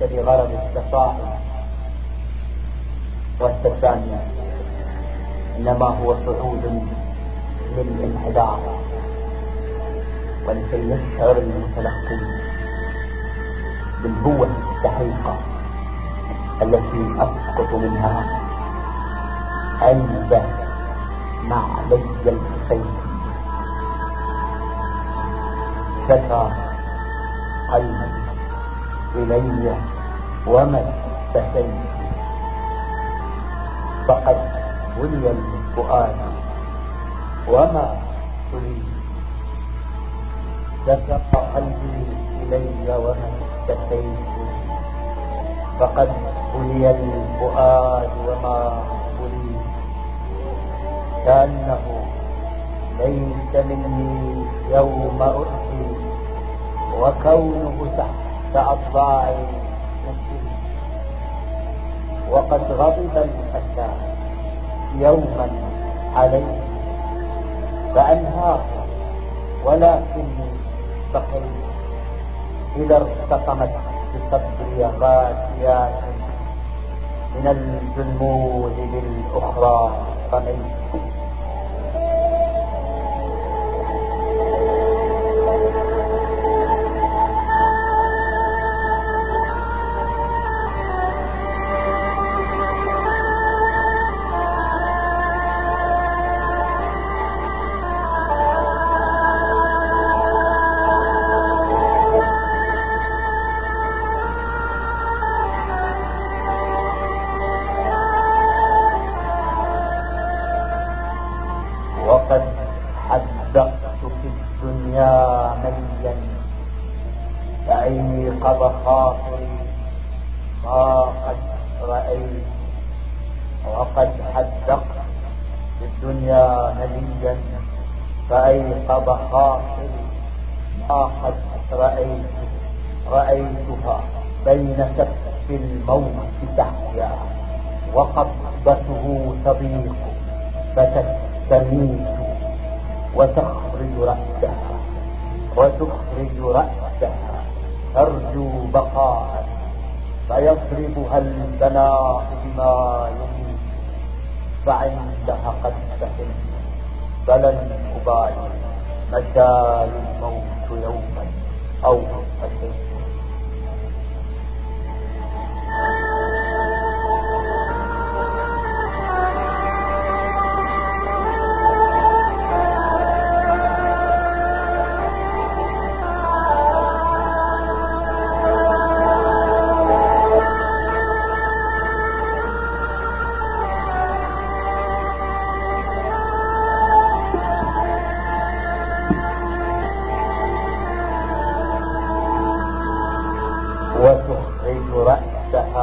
ليس بغرض التصاعد والتسامي إنما هو صعود للانحدار ولكي يشعر المتلقي بالهوة السحيقة التي أسقط منها عند معلي الحسين شكى قلبي إلي وما استهيت فقد بني الفؤاد وما تريد. شكى قلبي إلي وما استهيت فقد بني الفؤاد وما أريد كأنه ليس مني يوم أرسي وكونه تحت نفسي وقد غضب الأسى يوما عليه. فأنهاه ولكني بقيت إذا ارتقمت بصدري غاشيات من الجلمود بالأخرى طبخات ما قد رأيت وقد حدقت الدنيا هديا فأي طبخات ما قد رأيت رأيتها بين كف الموت تحيا وقبضته تضيق فتستميت وتخرج رأسها وتخرج رأسها. ترجو بقاءك فيضربها البناء بما يميت فعندها قد سئل فلن أبالي مشى الموت يوما.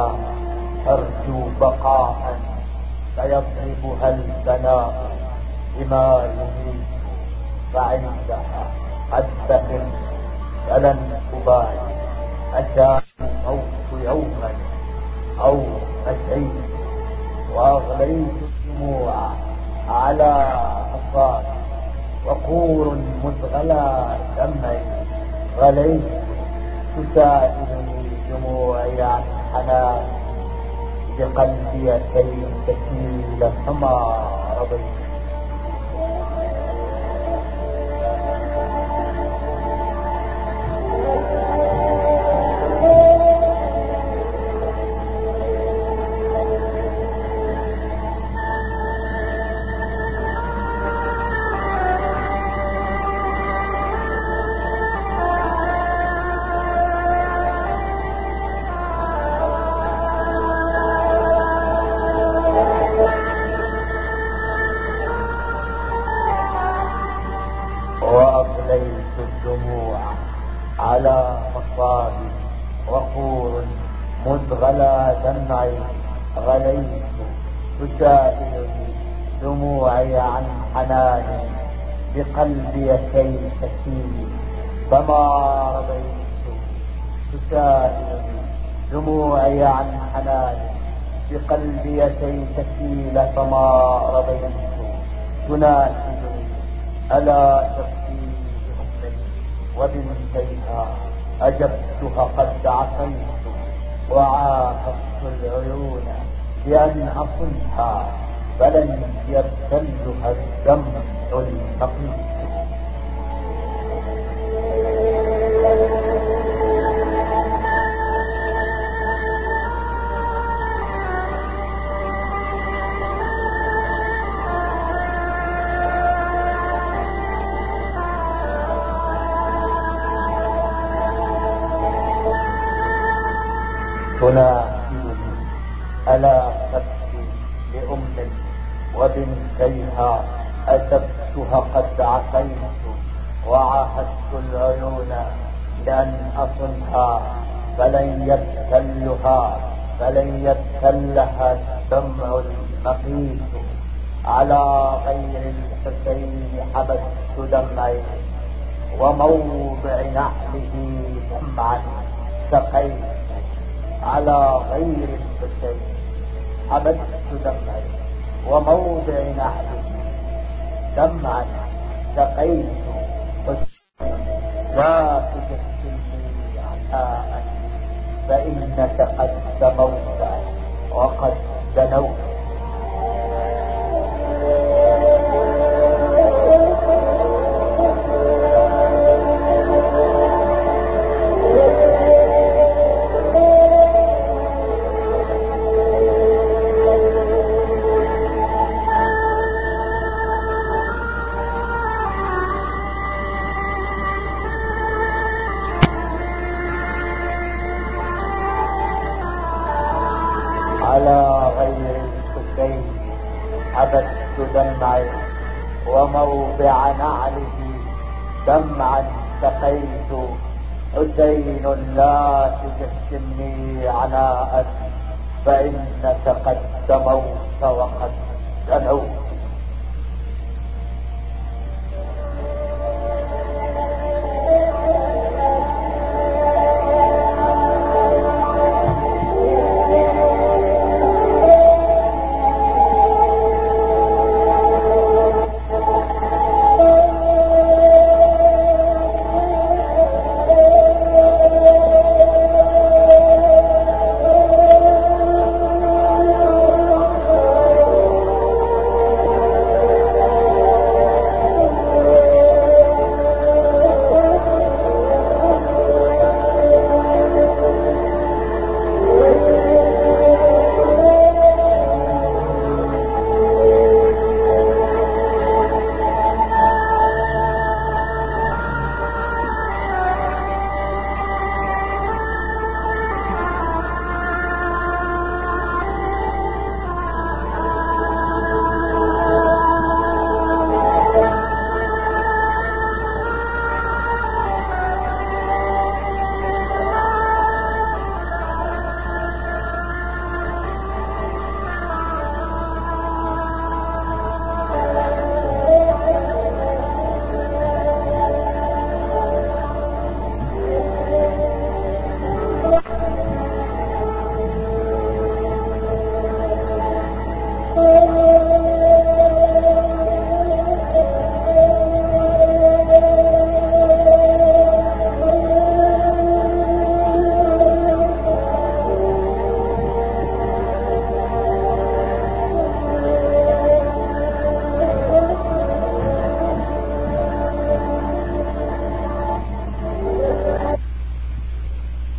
أرجو ترجو بقاء فيضربها البناء بما يريد. فعندها قد سكن فلن أبالي أتى الموت يوما أو أتيت وأغليت الدموع على أصابي وقور مثغلى دمعي. غليت تسائلني دموعي عنها أنا بقلبي كريم كثير الحمى رضيت. ليلت الدموع على مصابي وقور مذ غلا دمعي غليت تسائلني دموعي عن حناني بقلبي كي تسير فما رضيت تسائلني دموعي عن حناني بقلبي كي تسيل فما رضيت تناشدني ألا تسير وبنتيها أجبتها قد عفيت وعاهدت العيون بأن أصلها فلن يبتلها الدمع المقيت وبنتيها أسبتها قد عصيت وعاهدت العيون لأن أصلها فلن يبتلها فلن يبتلها الدمع المقيت. على غير الحسين حبست دمعي وموضع نعله دمعا سقيت. على غير الحسين حبست دمعي وموضع نعله دمعا سقيت لا تجسمني عشاء فإنك قد سموت وقد دنوت دمعي وموضع نعله دمعا سقيت. حسين لا تجسمني عناء فإنك قد دموت وقد دنوت.